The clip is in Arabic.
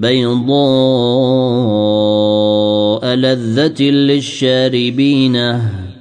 بيضاء لذة للشاربين.